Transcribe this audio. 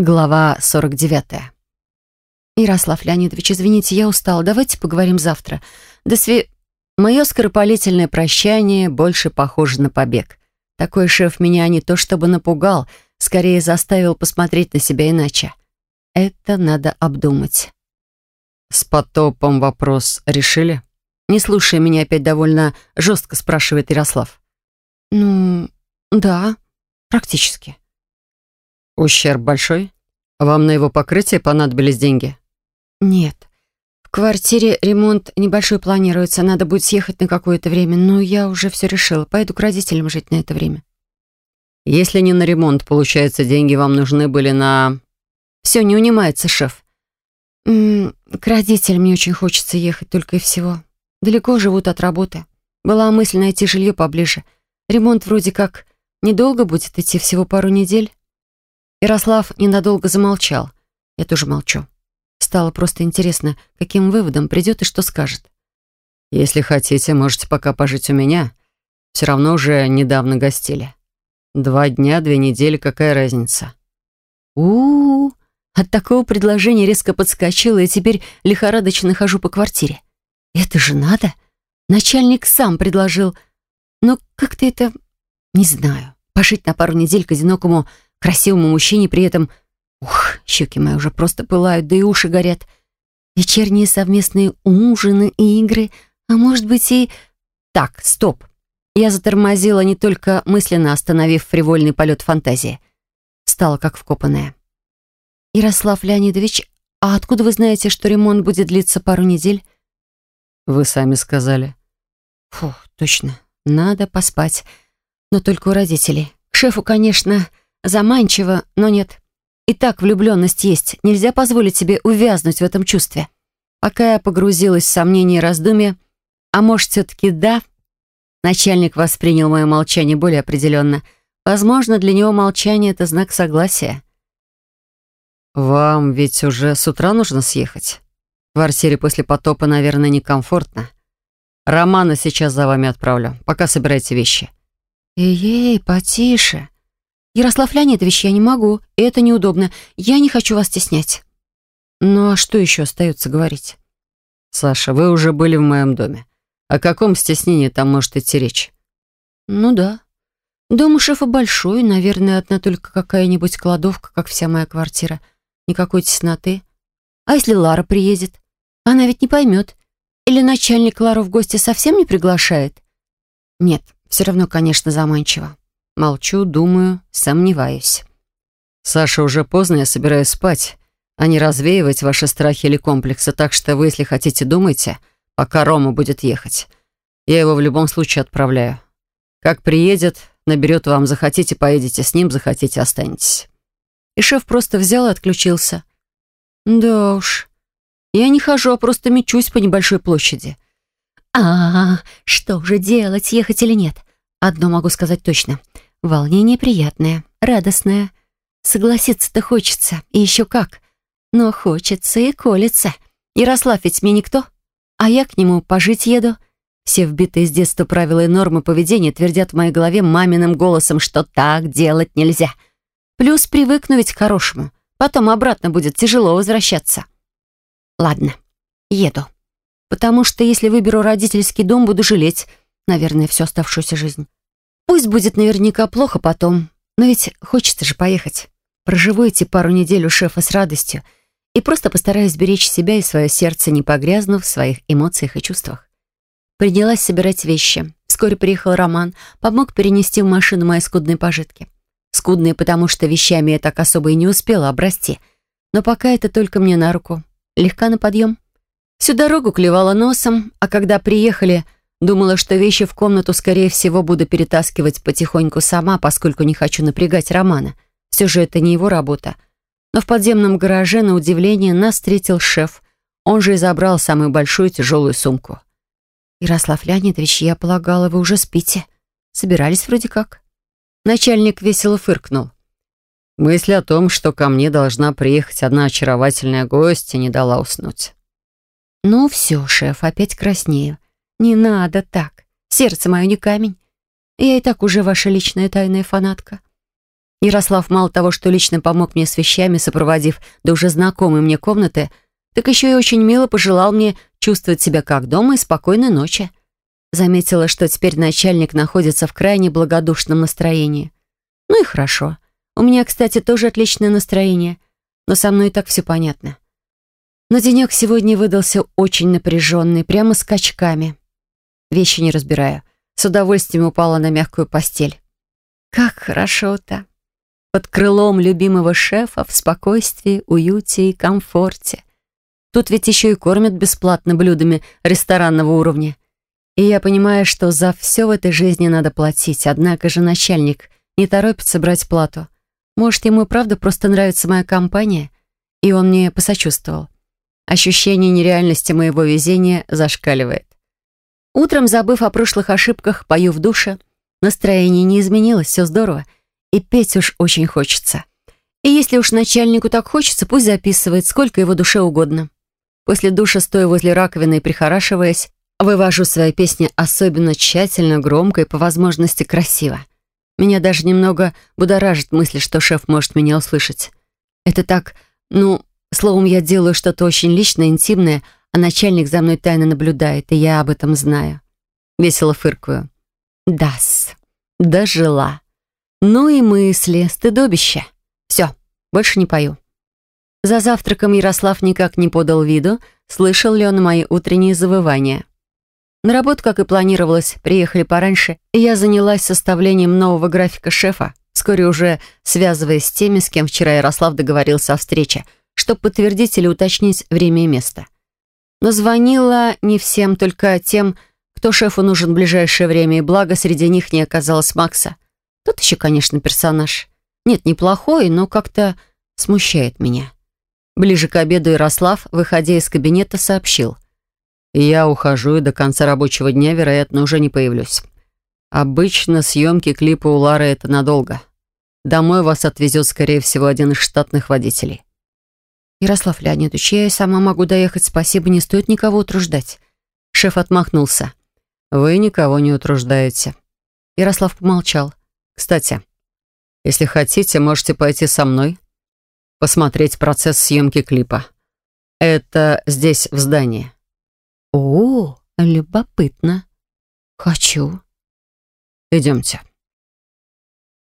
Глава 49. «Ярослав Леонидович, извините, я устала. Давайте поговорим завтра. До сви...» Мое скоропалительное прощание больше похоже на побег. Такой шеф меня не то чтобы напугал, скорее заставил посмотреть на себя иначе. Это надо обдумать. «С потопом вопрос решили?» Не слушая меня, опять довольно жестко спрашивает Ярослав. «Ну, да, практически». Ущерб большой? Вам на его покрытие понадобились деньги? Нет. В квартире ремонт небольшой планируется. Надо будет съехать на какое-то время, но я уже все решила. Пойду к родителям жить на это время. Если не на ремонт, получается, деньги вам нужны были на... Все, не унимается шеф. М -м, к родителям мне очень хочется ехать, только и всего. Далеко живут от работы. Была мысль найти жилье поближе. Ремонт вроде как недолго будет идти, всего пару недель. Ярослав ненадолго замолчал. Я тоже молчу. Стало просто интересно, каким выводом придет и что скажет. «Если хотите, можете пока пожить у меня. Все равно уже недавно гостили. Два дня, две недели, какая разница?» у, -у, -у От такого предложения резко подскочила и теперь лихорадочно хожу по квартире. «Это же надо!» Начальник сам предложил. Но как-то это... Не знаю. Пожить на пару недель к одинокому красивому мужчине при этом... Ух, щеки мои уже просто пылают, да и уши горят. Вечерние совместные ужины и игры, а может быть и... Так, стоп. Я затормозила не только мысленно, остановив фривольный полет фантазии. Стала как вкопанная. «Ярослав Леонидович, а откуда вы знаете, что ремонт будет длиться пару недель?» «Вы сами сказали». «Фух, точно. Надо поспать. Но только у родителей. К шефу, конечно, Заманчиво, но нет. И так влюбленность есть. Нельзя позволить себе увязнуть в этом чувстве. Пока я погрузилась в сомнения и раздумья, а может, все-таки да, начальник воспринял мое молчание более определенно. Возможно, для него молчание — это знак согласия. «Вам ведь уже с утра нужно съехать. В квартире после потопа, наверное, некомфортно. Романа сейчас за вами отправлю. Пока собирайте вещи». «Эй-ей, потише!» «Ярослав Леонидович, я не могу, это неудобно. Я не хочу вас стеснять». «Ну а что еще остается говорить?» «Саша, вы уже были в моем доме. О каком стеснении там может идти речь?» «Ну да. Дом у шефа большой, наверное, одна только какая-нибудь кладовка, как вся моя квартира. Никакой тесноты. А если Лара приедет? Она ведь не поймет. Или начальник Лару в гости совсем не приглашает?» «Нет, все равно, конечно, заманчиво. Молчу, думаю, сомневаюсь. «Саша, уже поздно, я собираюсь спать, а не развеивать ваши страхи или комплексы, так что вы, если хотите, думайте, пока Рома будет ехать. Я его в любом случае отправляю. Как приедет, наберет вам, захотите, поедете с ним, захотите, останетесь». И шеф просто взял и отключился. «Да уж, я не хожу, а просто мечусь по небольшой площади». А, -а, а что же делать, ехать или нет? Одно могу сказать точно. Волнение приятное, радостное. Согласиться-то хочется, и еще как. Но хочется и колется. Ярослав ведь мне никто, а я к нему пожить еду. Все вбитые с детства правила и нормы поведения твердят в моей голове маминым голосом, что так делать нельзя. Плюс привыкну ведь к хорошему. Потом обратно будет тяжело возвращаться. Ладно, еду. Потому что если выберу родительский дом, буду жалеть, наверное, всю оставшуюся жизнь. Пусть будет наверняка плохо потом, но ведь хочется же поехать. Проживу эти пару недель у шефа с радостью и просто постараюсь беречь себя и свое сердце, не погрязнув в своих эмоциях и чувствах. Принялась собирать вещи. Вскоре приехал Роман, помог перенести в машину мои скудные пожитки. Скудные, потому что вещами я так особо и не успела обрасти. Но пока это только мне на руку. Легка на подъем. Всю дорогу клевала носом, а когда приехали, Думала, что вещи в комнату, скорее всего, буду перетаскивать потихоньку сама, поскольку не хочу напрягать Романа. Все же это не его работа. Но в подземном гараже, на удивление, нас встретил шеф. Он же и забрал самую большую тяжелую сумку. «Ярослав Леонидович, я полагала, вы уже спите. Собирались вроде как?» Начальник весело фыркнул. Мысль о том, что ко мне должна приехать одна очаровательная гостья, не дала уснуть. «Ну все, шеф, опять краснею. «Не надо так. Сердце мое не камень. Я и так уже ваша личная тайная фанатка». Ярослав мало того, что лично помог мне с вещами, сопроводив до уже знакомой мне комнаты, так еще и очень мило пожелал мне чувствовать себя как дома и спокойной ночи. Заметила, что теперь начальник находится в крайне благодушном настроении. Ну и хорошо. У меня, кстати, тоже отличное настроение, но со мной и так все понятно. Но денек сегодня выдался очень напряженный, прямо скачками. Вещи не разбираю. С удовольствием упала на мягкую постель. Как хорошо-то. Под крылом любимого шефа в спокойствии, уюте и комфорте. Тут ведь еще и кормят бесплатно блюдами ресторанного уровня. И я понимаю, что за все в этой жизни надо платить, однако же начальник не торопится брать плату. Может, ему и правда просто нравится моя компания, и он мне посочувствовал. Ощущение нереальности моего везения зашкаливает. Утром, забыв о прошлых ошибках, пою в душе. Настроение не изменилось, все здорово. И петь уж очень хочется. И если уж начальнику так хочется, пусть записывает, сколько его душе угодно. После душа, стоя возле раковины и прихорашиваясь, вывожу свои песни особенно тщательно, громко и по возможности красиво. Меня даже немного будоражит мысль, что шеф может меня услышать. Это так, ну, Словом, я делаю что-то очень личное, интимное, а начальник за мной тайно наблюдает, и я об этом знаю. Весело фыркаю. Дас. Дожила. Ну и мысли, стыдобище. Все, больше не пою. За завтраком Ярослав никак не подал виду, слышал ли он мои утренние завывания. На работу, как и планировалось, приехали пораньше, и я занялась составлением нового графика шефа, вскоре уже связываясь с теми, с кем вчера Ярослав договорился о встрече — чтобы подтвердить или уточнить время и место. Но звонила не всем, только тем, кто шефу нужен в ближайшее время, и благо среди них не оказалось Макса. Тот еще, конечно, персонаж. Нет, неплохой, но как-то смущает меня. Ближе к обеду Ярослав, выходя из кабинета, сообщил. «Я ухожу и до конца рабочего дня, вероятно, уже не появлюсь. Обычно съемки клипа у Лары — это надолго. Домой вас отвезет, скорее всего, один из штатных водителей. «Ярослав Леонидович, я и сама могу доехать, спасибо, не стоит никого утруждать». Шеф отмахнулся. «Вы никого не утруждаете». Ярослав помолчал. «Кстати, если хотите, можете пойти со мной, посмотреть процесс съемки клипа. Это здесь, в здании». «О, любопытно. Хочу». «Идемте».